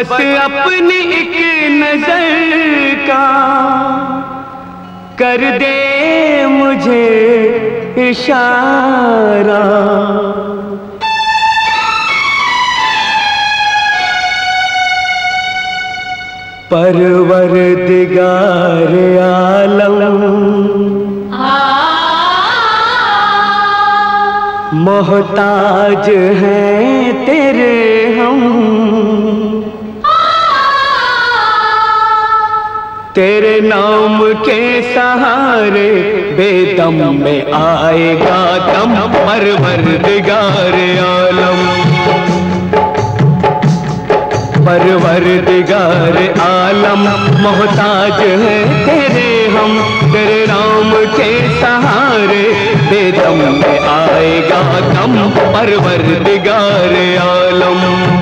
बस अपनी एक नज़र का कर दे मुझे इशारा। परवर दिगार आलम मोहताज हैं तेरे तेरे नाम के सहारे बेदम में आएगा दम परवर दिगार आलम। परवर दिगार आलम, मोहताज है तेरे हम। तेरे नाम के सहारे बेदम में आएगा दम परवर दिगार आलम।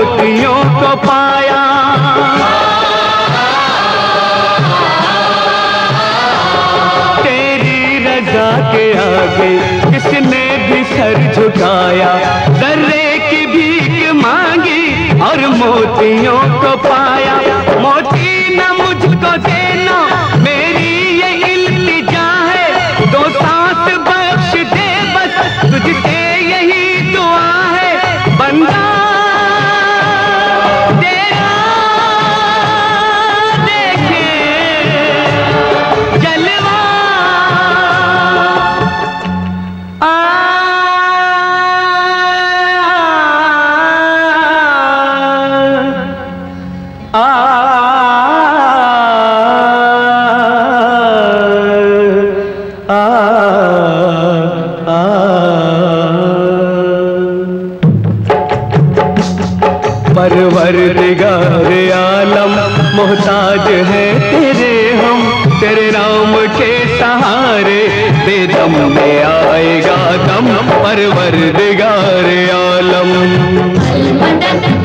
मोतियों को पाया। तेरी रजा के आगे किसने भी सर झुकाया? दर्रे की भीख मांगी और मोतियों को पाया। मोती न मुझको देना परवरदिगार आलम, मोहताज है तेरे हम। तेरे राम के सहारे बेदम में आएगा दम परवरदिगार आलम। मदद